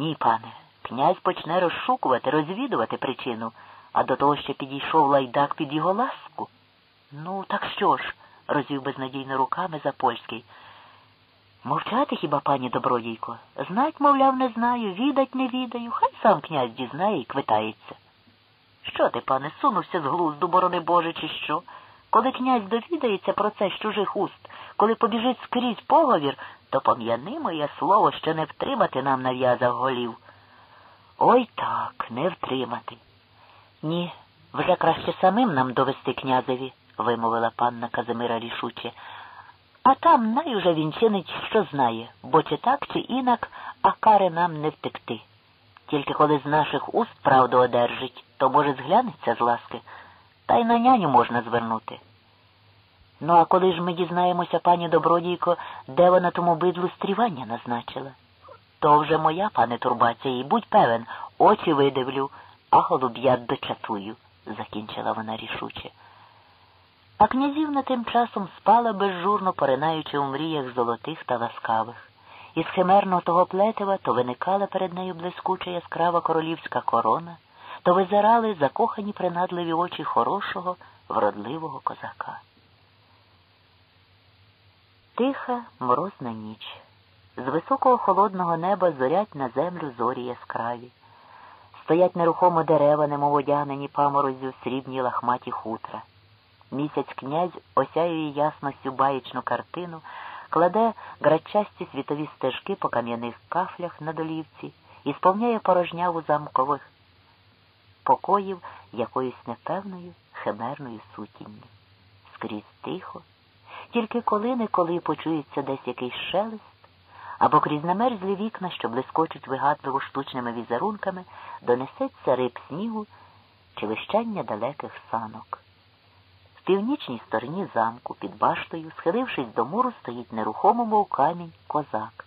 Ні, пане, князь почне розшукувати, розвідувати причину, а до того ще підійшов лайдак під його ласку. Ну, так що ж? розвів безнадійно руками Запольський. Мовчати хіба, пані добродійко? Знать, мовляв, не знаю, відать не відаю, хай сам князь дізнає і квитається. Що ти, пане, сунувся з глузду, борони Боже, чи що? Коли князь довідається про це з чужих уст, коли побіжить скрізь поговір, то пом'яни моє слово, що не втримати нам нав'язав голів. Ой так, не втримати. Ні, вже краще самим нам довести князеві, вимовила панна Казимира рішуче. А там най уже він чинить, що знає, бо чи так, чи інак, а кари нам не втекти. Тільки коли з наших уст правду одержить, то, може, зглянеться з ласки, та й на няню можна звернути. Ну, а коли ж ми дізнаємося, пані добродійко, де вона тому бидлу стрівання назначила? То вже моя, пане турбація, і будь певен, очі видивлю, а голуб'ят дочатую, закінчила вона рішуче. А князівна тим часом спала безжурно, поринаючи у мріях золотих та ласкавих. Із химерного того плетева то виникала перед нею блискуча яскрава королівська корона, то визирали закохані принадливі очі хорошого, вродливого козака. Тиха, морозна ніч. З високого холодного неба зорять на землю зорі яскраві. Стоять нерухомо дерева, немов одягнені паморозю срібні лахматі хутра. Місяць князь осяює ясностю баєчну картину, кладе грачасті світові стежки по кам'яних кафлях на долівці і сповняє порожняву замкових покоїв якоюсь непевною химерною сутінню. Скрізь тихо, тільки коли-неколи почується десь якийсь шелест, або крізь намерзлі вікна, що блискочуть вигадливо штучними візерунками, донесеться риб снігу чи вищання далеких санок. В північній стороні замку, під баштою, схилившись до муру, стоїть нерухомо, мов камінь, козак.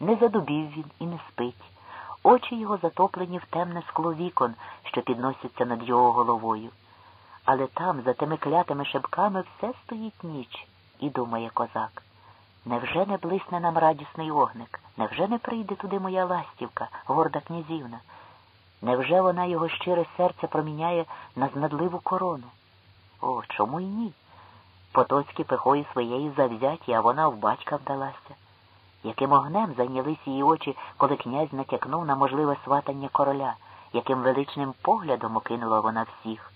Не задубів він і не спить. Очі його затоплені в темне скло вікон, що підносяться над його головою. Але там, за тими клятими шибками, все стоїть ніч, і думає козак. Невже не блисне нам радісний огник? Невже не прийде туди моя ластівка, горда князівна? Невже вона його щире серце проміняє на знадливу корону? О, чому й ні? Потоцькі пихою своєї завзяті, а вона в батька вдалася. Яким огнем зайнялись її очі, коли князь натякнув на можливе сватання короля, яким величним поглядом окинула вона всіх,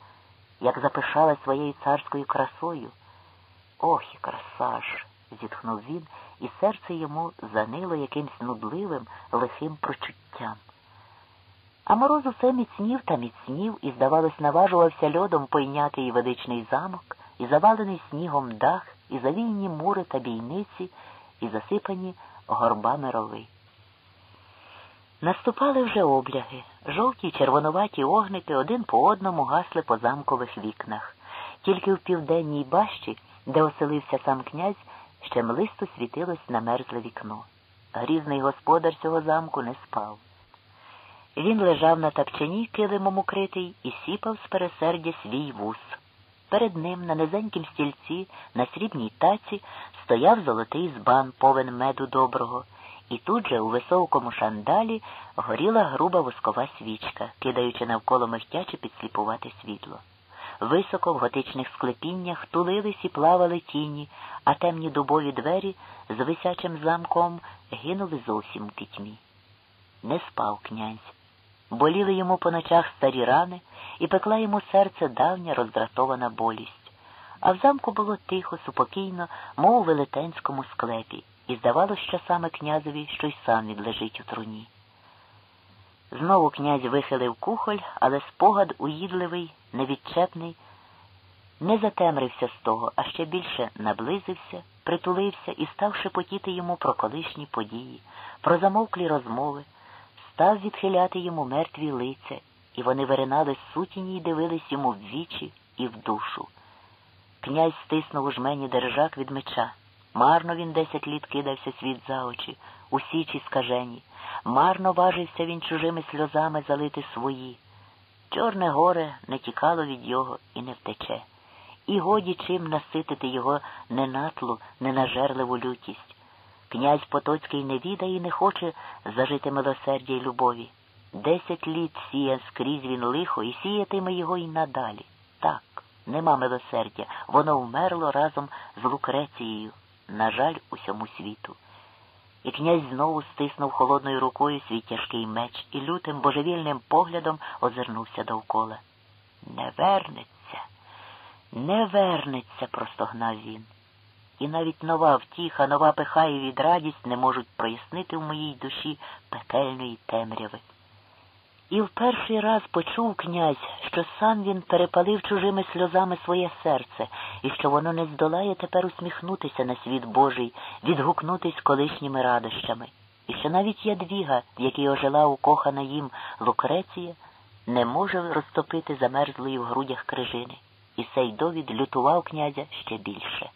як запишала своєю царською красою. Ох, і краса зітхнув він, і серце йому занило якимсь нудливим, лихим прочуттям. А мороз усе міцнів та міцнів і, здавалось, наважувався льодом пойняти і величний замок, і завалений снігом дах, і завійні мури та бійниці, і засипані горбами рови. Наступали вже обляги, жовті червонуваті огники один по одному гасли по замкових вікнах. Тільки в південній бащі, де оселився сам князь, ще млисто світилось на мерзле вікно. Грізний господар цього замку не спав. Він лежав на тапчані килимом укритий і сіпав з пересердя свій вус. Перед ним на низенькім стільці, на срібній таці, стояв золотий збан, повен меду доброго, і тут же у високому шандалі горіла груба воскова свічка, кидаючи навколо михтяче підсліпувати світло. Високо в готичних склепіннях тулились і плавали тіні, а темні дубові двері з висячим замком гинули зовсім у пітьмі. Не спав князь. Боліли йому по ночах старі рани і пекла йому серце давня роздратована болість. А в замку було тихо, супокійно, мов у велетенському склепі, і здавалося часами князеві, що й сам відлежить у труні. Знову князь вихилив кухоль, але спогад уїдливий, невідчепний, не затемрився з того, а ще більше наблизився, притулився і став шепотіти йому про колишні події, про замовклі розмови став відхиляти йому мертві лиця, і вони виринали сутіні й дивились йому в вічі і в душу. Князь стиснув у жмені держак від меча. Марно він десять літ кидався світ за очі, у січі скажені, марно важився він чужими сльозами залити свої. Чорне горе не тікало від його і не втече, і годі чим наситити його ненатлу, ненажерливу лютість. Князь Потоцький не відає і не хоче зажити милосердя й любові. Десять літ сіє скрізь він лихо і сіятиме його й надалі. Так, нема милосердя, воно вмерло разом з Лукрецією, на жаль, усьому світу. І князь знову стиснув холодною рукою свій тяжкий меч і лютим божевільним поглядом озирнувся довкола. Не вернеться, не вернеться, простогнав він. І навіть нова втіха, нова пиха і відрадість не можуть прояснити в моїй душі пекельної темряви. І в перший раз почув князь, що сам він перепалив чужими сльозами своє серце, і що воно не здолає тепер усміхнутися на світ Божий, відгукнутись колишніми радощами, і що навіть ядвіга, в якій ожила укохана їм Лукреція, не може розтопити замерзлої в грудях крижини, і цей довід лютував князя ще більше.